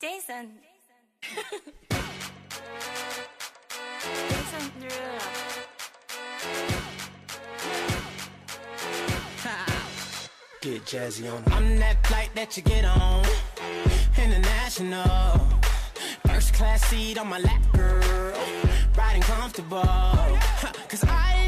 Jason. Jason Derulo. Get jazzy on. I'm that flight that you get on. International. First class seat on my lap, girl. Riding comfortable. Cause I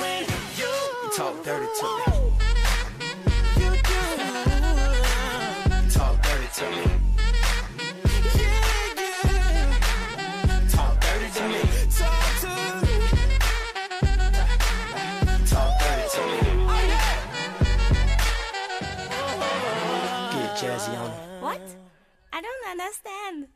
when you talk dirty to me. You do. Talk dirty to me. Get jazzy on it. What? I don't understand.